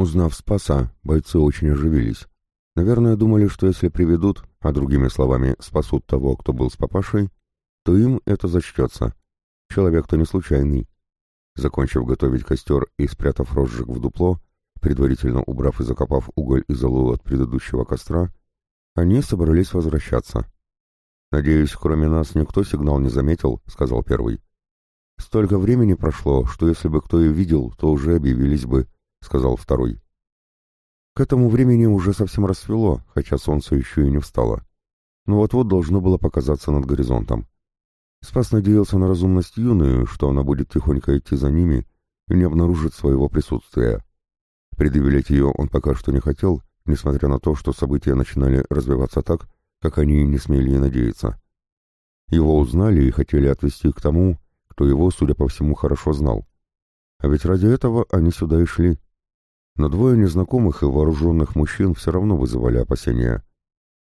Узнав Спаса, бойцы очень оживились. Наверное, думали, что если приведут, а другими словами, спасут того, кто был с папашей, то им это зачтется. Человек-то не случайный. Закончив готовить костер и спрятав розжиг в дупло, предварительно убрав и закопав уголь и золу от предыдущего костра, они собрались возвращаться. «Надеюсь, кроме нас никто сигнал не заметил», — сказал первый. «Столько времени прошло, что если бы кто и видел, то уже объявились бы», — сказал второй. К этому времени уже совсем рассвело, хотя солнце еще и не встало. Но вот-вот должно было показаться над горизонтом. Спас надеялся на разумность юную, что она будет тихонько идти за ними и не обнаружит своего присутствия. Предъявлять ее он пока что не хотел, несмотря на то, что события начинали развиваться так, как они не смели и надеяться. Его узнали и хотели отвести к тому, кто его, судя по всему, хорошо знал. А ведь ради этого они сюда и шли. Но двое незнакомых и вооруженных мужчин все равно вызывали опасения.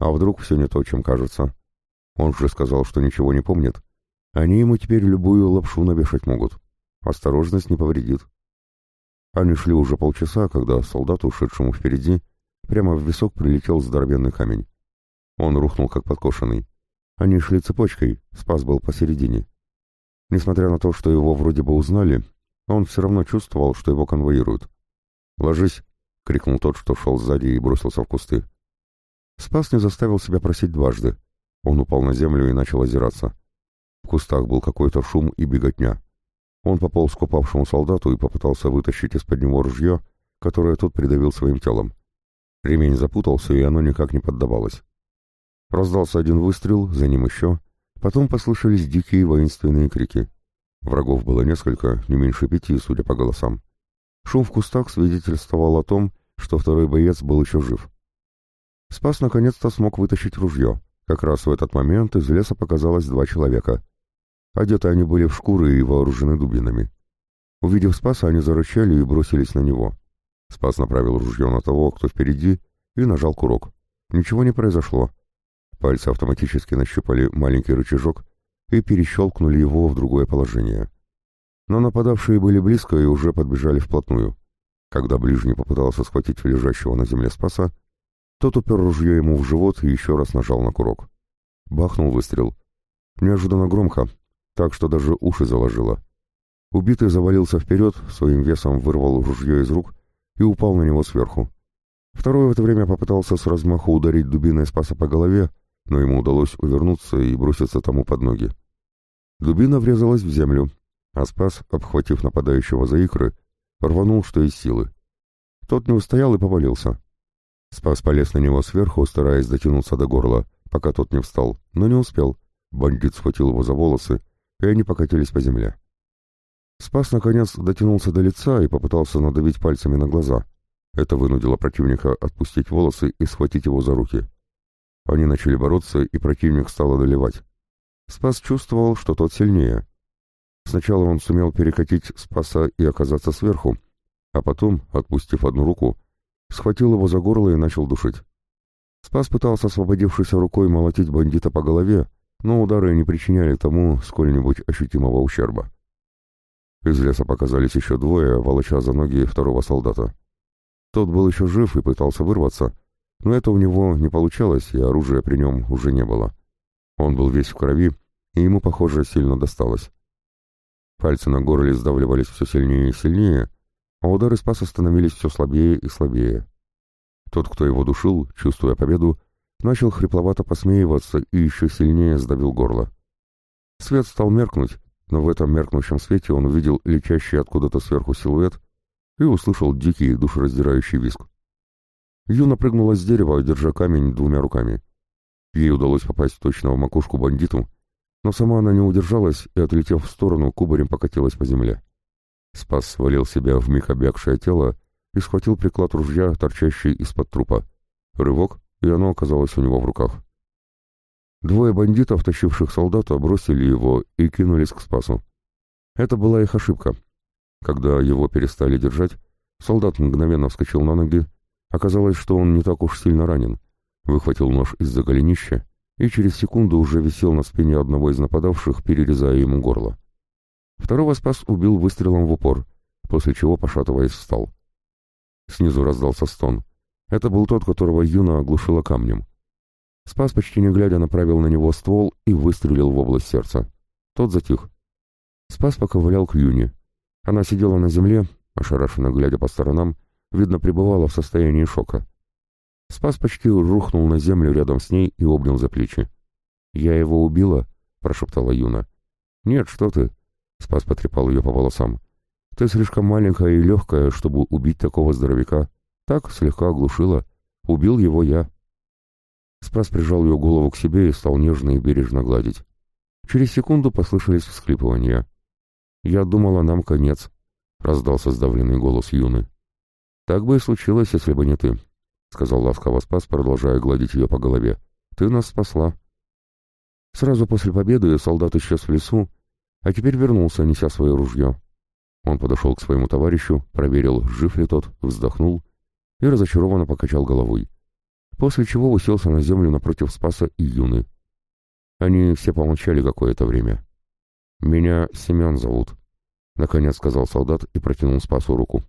А вдруг все не то, чем кажется? Он же сказал, что ничего не помнит. Они ему теперь любую лапшу навешать могут. Осторожность не повредит. Они шли уже полчаса, когда солдату, ушедшему впереди, прямо в висок прилетел здоровенный камень. Он рухнул как подкошенный. Они шли цепочкой, спас был посередине. Несмотря на то, что его вроде бы узнали, он все равно чувствовал, что его конвоируют. «Ложись!» — крикнул тот, что шел сзади и бросился в кусты. Спас не заставил себя просить дважды. Он упал на землю и начал озираться. В кустах был какой-то шум и беготня. Он пополз к упавшему солдату и попытался вытащить из-под него ружье, которое тот придавил своим телом. Ремень запутался, и оно никак не поддавалось. Раздался один выстрел, за ним еще. Потом послышались дикие воинственные крики. Врагов было несколько, не меньше пяти, судя по голосам. Шум в кустах свидетельствовал о том, что второй боец был еще жив. Спас наконец-то смог вытащить ружье. Как раз в этот момент из леса показалось два человека. Одеты они были в шкуры и вооружены дубинами. Увидев Спаса, они зарычали и бросились на него. Спас направил ружье на того, кто впереди, и нажал курок. Ничего не произошло. Пальцы автоматически нащупали маленький рычажок и перещелкнули его в другое положение. Но нападавшие были близко и уже подбежали вплотную. Когда ближний попытался схватить лежащего на земле Спаса, тот упер ружье ему в живот и еще раз нажал на курок. Бахнул выстрел. Неожиданно громко, так что даже уши заложило. Убитый завалился вперед, своим весом вырвал ружье из рук и упал на него сверху. Второй в это время попытался с размаху ударить дубиной Спаса по голове, но ему удалось увернуться и броситься тому под ноги. Дубина врезалась в землю, а Спас, обхватив нападающего за икры, рванул что из силы. Тот не устоял и повалился. Спас полез на него сверху, стараясь дотянуться до горла, пока тот не встал, но не успел. Бандит схватил его за волосы и они покатились по земле. Спас, наконец, дотянулся до лица и попытался надавить пальцами на глаза. Это вынудило противника отпустить волосы и схватить его за руки. Они начали бороться, и противник стал одолевать. Спас чувствовал, что тот сильнее. Сначала он сумел перекатить Спаса и оказаться сверху, а потом, отпустив одну руку, схватил его за горло и начал душить. Спас пытался освободившейся рукой молотить бандита по голове, но удары не причиняли тому сколь-нибудь ощутимого ущерба. Из леса показались еще двое, волоча за ноги второго солдата. Тот был еще жив и пытался вырваться, но это у него не получалось, и оружия при нем уже не было. Он был весь в крови, и ему, похоже, сильно досталось. Пальцы на горле сдавливались все сильнее и сильнее, а удары спаса становились все слабее и слабее. Тот, кто его душил, чувствуя победу, начал хрипловато посмеиваться и еще сильнее сдавил горло. Свет стал меркнуть, но в этом меркнущем свете он увидел летящий откуда-то сверху силуэт и услышал дикий душераздирающий визг. Юна прыгнула с дерева, держа камень двумя руками. Ей удалось попасть точно в макушку бандиту, но сама она не удержалась и, отлетев в сторону, кубарем покатилась по земле. Спас свалил себя в миг объякшее тело и схватил приклад ружья, торчащий из-под трупа. Рывок, и оно оказалось у него в руках. Двое бандитов, тащивших солдата, бросили его и кинулись к Спасу. Это была их ошибка. Когда его перестали держать, солдат мгновенно вскочил на ноги. Оказалось, что он не так уж сильно ранен. Выхватил нож из-за голенища и через секунду уже висел на спине одного из нападавших, перерезая ему горло. Второго Спас убил выстрелом в упор, после чего, пошатываясь, встал. Снизу раздался стон. Это был тот, которого Юна оглушила камнем. Спас, почти не глядя, направил на него ствол и выстрелил в область сердца. Тот затих. Спас поковылял к Юне. Она сидела на земле, ошарашенно глядя по сторонам, видно, пребывала в состоянии шока. Спас почти рухнул на землю рядом с ней и обнял за плечи. «Я его убила?» — прошептала Юна. «Нет, что ты!» — Спас потрепал ее по волосам. «Ты слишком маленькая и легкая, чтобы убить такого здоровяка. Так, слегка оглушила. Убил его я». Спас прижал ее голову к себе и стал нежно и бережно гладить. Через секунду послышались всхлипывания. «Я думала, нам конец», — раздался сдавленный голос Юны. «Так бы и случилось, если бы не ты», — сказал ласково Спас, продолжая гладить ее по голове. «Ты нас спасла». Сразу после победы солдат исчез в лесу, а теперь вернулся, неся свое ружье. Он подошел к своему товарищу, проверил, жив ли тот, вздохнул и разочарованно покачал головой. После чего уселся на землю напротив Спаса и Юны. Они все помолчали какое-то время. «Меня Семен зовут», — наконец сказал солдат и протянул Спасу руку.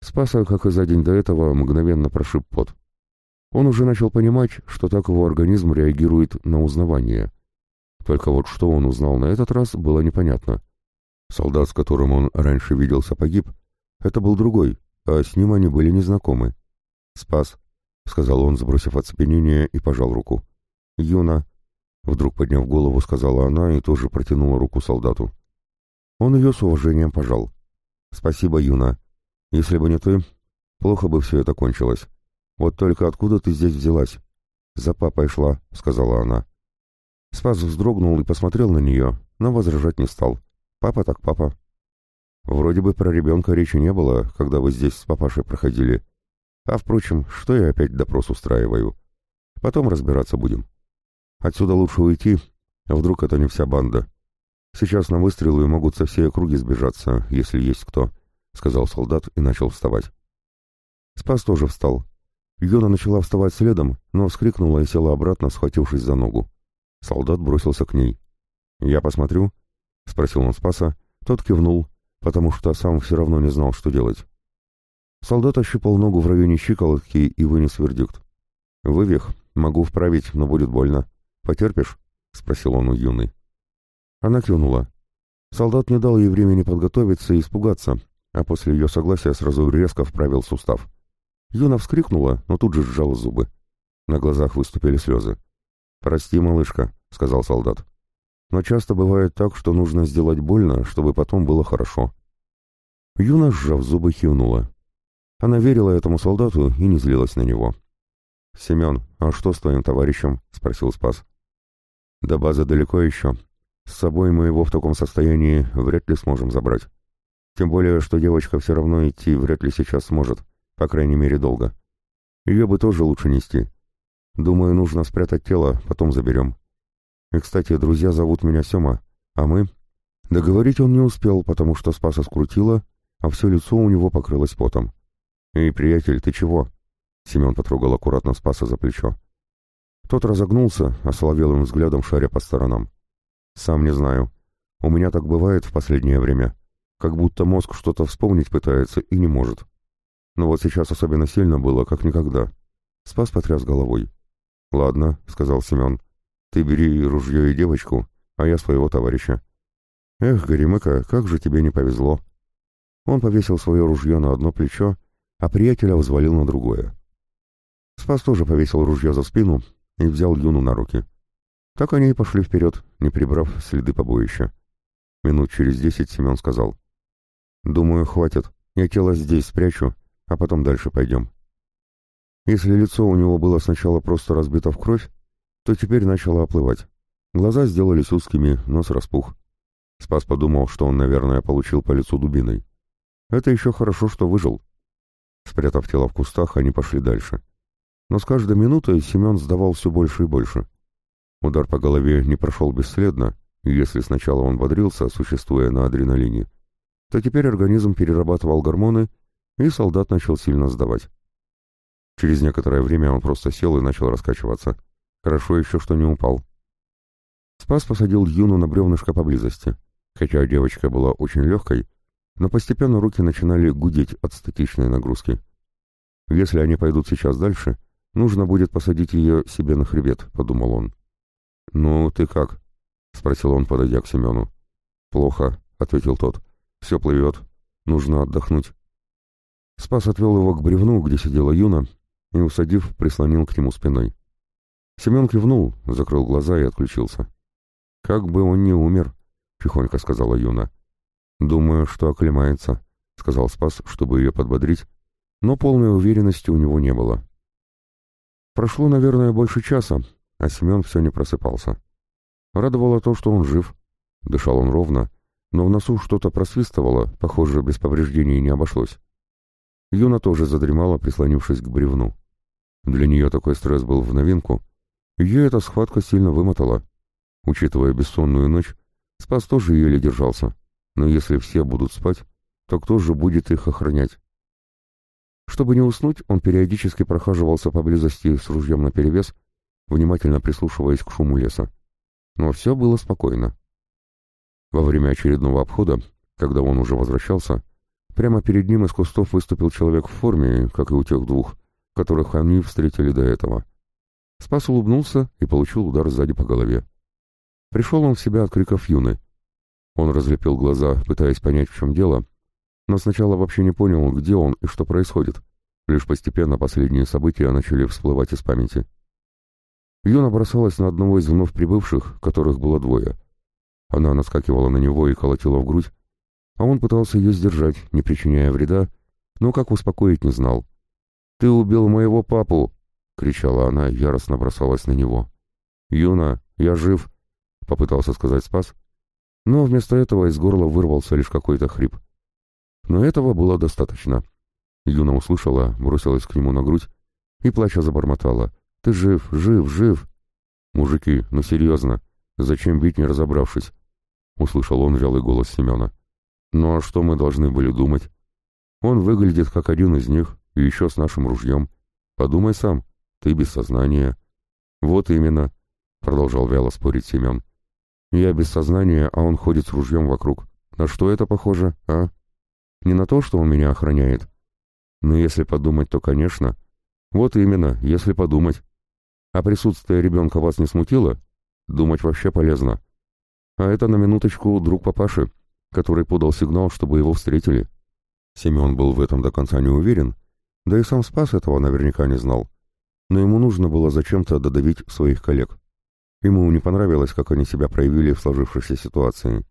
Спаса, как и за день до этого, мгновенно прошиб пот. Он уже начал понимать, что так его организм реагирует на узнавание. Только вот что он узнал на этот раз, было непонятно. Солдат, с которым он раньше виделся, погиб. Это был другой, а с ним они были незнакомы. «Спас», — сказал он, сбросив оцепенение, и пожал руку. «Юна», — вдруг подняв голову, сказала она и тоже протянула руку солдату. Он ее с уважением пожал. «Спасибо, Юна. Если бы не ты, плохо бы все это кончилось. Вот только откуда ты здесь взялась?» «За папой шла», — сказала она. Спас вздрогнул и посмотрел на нее, но возражать не стал. «Папа так папа». «Вроде бы про ребенка речи не было, когда вы здесь с папашей проходили. А, впрочем, что я опять допрос устраиваю? Потом разбираться будем. Отсюда лучше уйти, вдруг это не вся банда. Сейчас на выстрелы могут со всей округи сбежаться, если есть кто». — сказал солдат и начал вставать. Спас тоже встал. Юна начала вставать следом, но вскрикнула и села обратно, схватившись за ногу. Солдат бросился к ней. «Я посмотрю?» — спросил он Спаса. Тот кивнул, потому что сам все равно не знал, что делать. Солдат ощупал ногу в районе щиколотки и вынес вердикт. «Вывих. Могу вправить, но будет больно. Потерпишь?» — спросил он у Юны. Она кивнула. Солдат не дал ей времени подготовиться и испугаться, а после ее согласия сразу резко вправил сустав. Юна вскрикнула, но тут же сжала зубы. На глазах выступили слезы. «Прости, малышка», — сказал солдат. «Но часто бывает так, что нужно сделать больно, чтобы потом было хорошо». Юна, сжав зубы, кивнула. Она верила этому солдату и не злилась на него. «Семен, а что с твоим товарищем?» — спросил Спас. «До базы далеко еще. С собой мы его в таком состоянии вряд ли сможем забрать. Тем более, что девочка все равно идти вряд ли сейчас сможет, по крайней мере, долго. Ее бы тоже лучше нести. Думаю, нужно спрятать тело, потом заберем. И, кстати, друзья зовут меня Сема, а мы... Договорить он не успел, потому что Спаса скрутило, а все лицо у него покрылось потом. «Эй, приятель, ты чего?» Семен потрогал аккуратно Спаса за плечо. Тот разогнулся, осоловелым взглядом шаря по сторонам. «Сам не знаю. У меня так бывает в последнее время как будто мозг что-то вспомнить пытается и не может. Но вот сейчас особенно сильно было, как никогда. Спас потряс головой. «Ладно», — сказал Семен, — «ты бери ружье и девочку, а я своего товарища». «Эх, Горемыка, как же тебе не повезло». Он повесил свое ружье на одно плечо, а приятеля взвалил на другое. Спас тоже повесил ружье за спину и взял Юну на руки. Так они и пошли вперед, не прибрав следы побоища. Минут через десять Семен сказал. «Думаю, хватит. Я тело здесь спрячу, а потом дальше пойдем». Если лицо у него было сначала просто разбито в кровь, то теперь начало оплывать. Глаза сделались узкими, нос распух. Спас подумал, что он, наверное, получил по лицу дубиной. Это еще хорошо, что выжил. Спрятав тело в кустах, они пошли дальше. Но с каждой минутой Семен сдавал все больше и больше. Удар по голове не прошел бесследно, если сначала он бодрился, существуя на адреналине, то теперь организм перерабатывал гормоны, и солдат начал сильно сдавать. Через некоторое время он просто сел и начал раскачиваться. Хорошо еще, что не упал. Спас посадил Юну на бревнышко поблизости. Хотя девочка была очень легкой, но постепенно руки начинали гудеть от статичной нагрузки. Если они пойдут сейчас дальше, нужно будет посадить ее себе на хребет, подумал он. «Ну, ты как?» — спросил он, подойдя к Семену. «Плохо», — ответил тот. «Все плывет. Нужно отдохнуть». Спас отвел его к бревну, где сидела Юна, и, усадив, прислонил к нему спиной. Семен кивнул, закрыл глаза и отключился. «Как бы он не умер», — тихонько сказала Юна. «Думаю, что оклемается», — сказал Спас, чтобы ее подбодрить, но полной уверенности у него не было. Прошло, наверное, больше часа, а Семен все не просыпался. Радовало то, что он жив. Дышал он ровно, но в носу что-то просвистывало, похоже, без повреждений не обошлось. Юна тоже задремала, прислонившись к бревну. Для нее такой стресс был в новинку. Ее эта схватка сильно вымотала. Учитывая бессонную ночь, Спас тоже еле держался. Но если все будут спать, то кто же будет их охранять? Чтобы не уснуть, он периодически прохаживался поблизости с ружьем наперевес, внимательно прислушиваясь к шуму леса. Но все было спокойно. Во время очередного обхода, когда он уже возвращался, прямо перед ним из кустов выступил человек в форме, как и у тех двух, которых они встретили до этого. Спас улыбнулся и получил удар сзади по голове. Пришел он в себя от криков Юны. Он разлепил глаза, пытаясь понять, в чем дело, но сначала вообще не понял, где он и что происходит. Лишь постепенно последние события начали всплывать из памяти. Юна бросалась на одного из вновь прибывших, которых было двое. Она наскакивала на него и колотила в грудь, а он пытался ее сдержать, не причиняя вреда, но как успокоить не знал. «Ты убил моего папу!» — кричала она, яростно бросалась на него. «Юна, я жив!» — попытался сказать Спас, но вместо этого из горла вырвался лишь какой-то хрип. Но этого было достаточно. Юна услышала, бросилась к нему на грудь и, плача, забормотала. Ты жив, жив, жив. Мужики, ну серьезно, зачем бить, не разобравшись? Услышал он вялый голос Семена. Ну а что мы должны были думать? Он выглядит как один из них, и еще с нашим ружьем. Подумай сам, ты без сознания. Вот именно, продолжал вяло спорить Семен. Я без сознания, а он ходит с ружьем вокруг. На что это похоже, а? Не на то, что он меня охраняет. Но если подумать, то, конечно. Вот именно, если подумать. А присутствие ребенка вас не смутило? Думать вообще полезно. А это на минуточку друг папаши, который подал сигнал, чтобы его встретили. Семен был в этом до конца не уверен, да и сам Спас этого наверняка не знал. Но ему нужно было зачем-то додавить своих коллег. Ему не понравилось, как они себя проявили в сложившейся ситуации.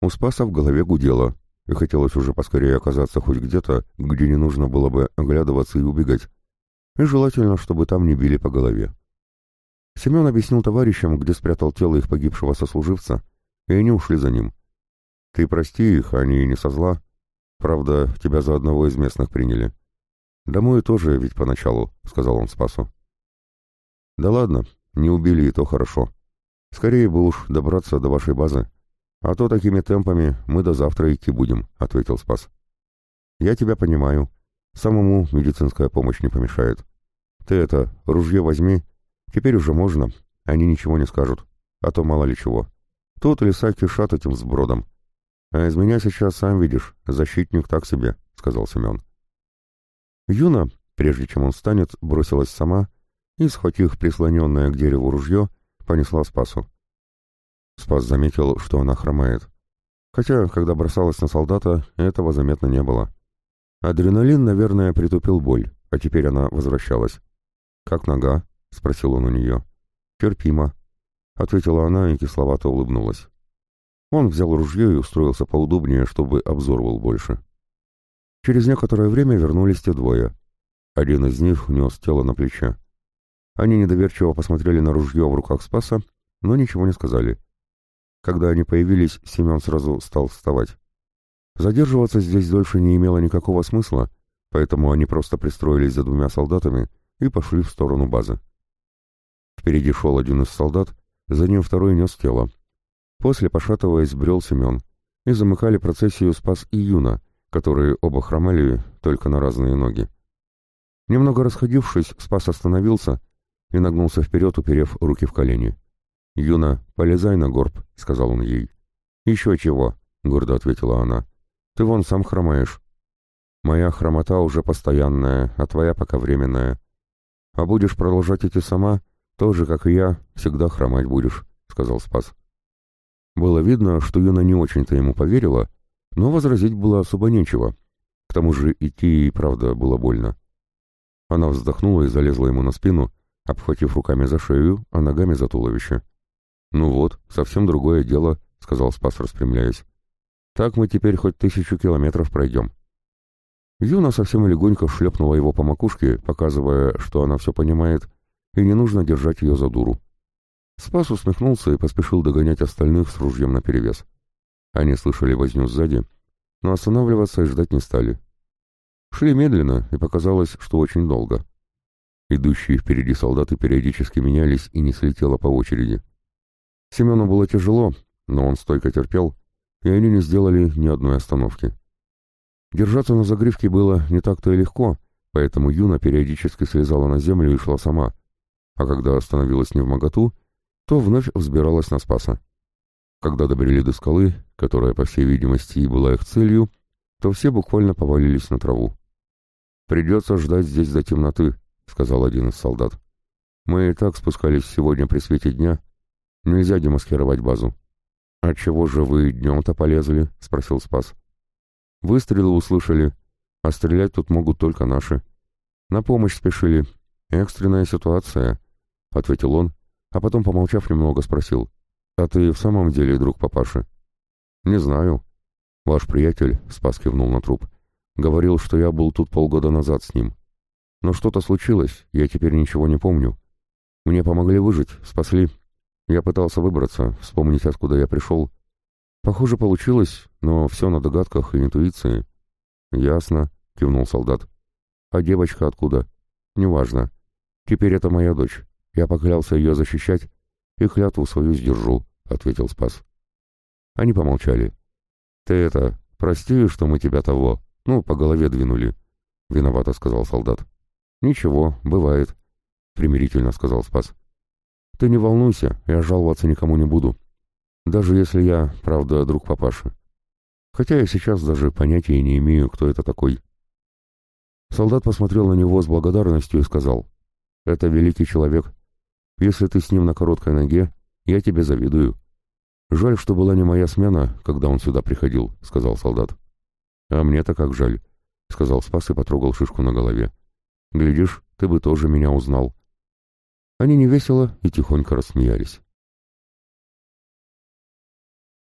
У Спаса в голове гудело, и хотелось уже поскорее оказаться хоть где-то, где не нужно было бы оглядываться и убегать и желательно, чтобы там не били по голове. Семен объяснил товарищам, где спрятал тело их погибшего сослуживца, и они ушли за ним. «Ты прости их, они не со зла. Правда, тебя за одного из местных приняли. Домой тоже ведь поначалу», — сказал он Спасу. «Да ладно, не убили, и то хорошо. Скорее бы уж добраться до вашей базы. А то такими темпами мы до завтра идти будем», — ответил Спас. «Я тебя понимаю», Самому медицинская помощь не помешает. Ты это, ружье возьми. Теперь уже можно. Они ничего не скажут. А то мало ли чего. Тут леса кишат этим сбродом. А из меня сейчас, сам видишь, защитник так себе, — сказал Семен. Юна, прежде чем он встанет, бросилась сама и, схватив прислоненное к дереву ружье, понесла Спасу. Спас заметил, что она хромает. Хотя, когда бросалась на солдата, этого заметно не было. Адреналин, наверное, притупил боль, а теперь она возвращалась. «Как нога?» — спросил он у нее. «Терпимо», — ответила она и кисловато улыбнулась. Он взял ружье и устроился поудобнее, чтобы обзор был больше. Через некоторое время вернулись те двое. Один из них нес тело на плече. Они недоверчиво посмотрели на ружье в руках Спаса, но ничего не сказали. Когда они появились, Семен сразу стал вставать. Задерживаться здесь дольше не имело никакого смысла, поэтому они просто пристроились за двумя солдатами и пошли в сторону базы. Впереди шел один из солдат, за ним второй нес тело. После, пошатываясь, брел Семен, и замыкали процессию Спас и Юна, которые оба хромали только на разные ноги. Немного расходившись, Спас остановился и нагнулся вперед, уперев руки в колени. «Юна, полезай на горб», — сказал он ей. «Еще чего», — гордо ответила она. Ты вон сам хромаешь. Моя хромота уже постоянная, а твоя пока временная. А будешь продолжать идти сама, тоже, как и я, всегда хромать будешь», — сказал Спас. Было видно, что Юна не очень-то ему поверила, но возразить было особо нечего. К тому же идти и правда было больно. Она вздохнула и залезла ему на спину, обхватив руками за шею, а ногами за туловище. «Ну вот, совсем другое дело», — сказал Спас, распрямляясь. «Так мы теперь хоть тысячу километров пройдем». Юна совсем легонько шлепнула его по макушке, показывая, что она все понимает, и не нужно держать ее за дуру. Спас усмехнулся и поспешил догонять остальных с ружьем наперевес. Они слышали возню сзади, но останавливаться и ждать не стали. Шли медленно, и показалось, что очень долго. Идущие впереди солдаты периодически менялись и не слетело по очереди. Семену было тяжело, но он стойко терпел, и они не сделали ни одной остановки. Держаться на загривке было не так-то и легко, поэтому Юна периодически слезала на землю и шла сама, а когда остановилась не в моготу, то вновь взбиралась на Спаса. Когда добрели до скалы, которая, по всей видимости, и была их целью, то все буквально повалились на траву. «Придется ждать здесь до темноты», — сказал один из солдат. «Мы и так спускались сегодня при свете дня. Нельзя демаскировать базу». «А чего же вы днем-то полезли?» — спросил Спас. «Выстрелы услышали, а стрелять тут могут только наши. На помощь спешили. Экстренная ситуация», — ответил он, а потом, помолчав немного, спросил. «А ты в самом деле друг папаши?» «Не знаю. Ваш приятель, — Спас кивнул на труп, — говорил, что я был тут полгода назад с ним. Но что-то случилось, я теперь ничего не помню. Мне помогли выжить, спасли. Я пытался выбраться, вспомнить, откуда я пришел. Похоже, получилось, но все на догадках и интуиции. «Ясно», — кивнул солдат. «А девочка откуда?» «Неважно. Теперь это моя дочь. Я поклялся ее защищать и клятву свою сдержу», — ответил Спас. Они помолчали. «Ты это, прости, что мы тебя того, ну, по голове двинули», — виновато сказал солдат. «Ничего, бывает», — примирительно сказал Спас. «Ты не волнуйся, я жаловаться никому не буду. Даже если я, правда, друг папаши. Хотя я сейчас даже понятия не имею, кто это такой». Солдат посмотрел на него с благодарностью и сказал, «Это великий человек, если ты с ним на короткой ноге, я тебе завидую. Жаль, что была не моя смена, когда он сюда приходил, сказал солдат. А мне-то как жаль, сказал Спас и потрогал шишку на голове. Глядишь, ты бы тоже меня узнал. Они невесело и тихонько рассмеялись.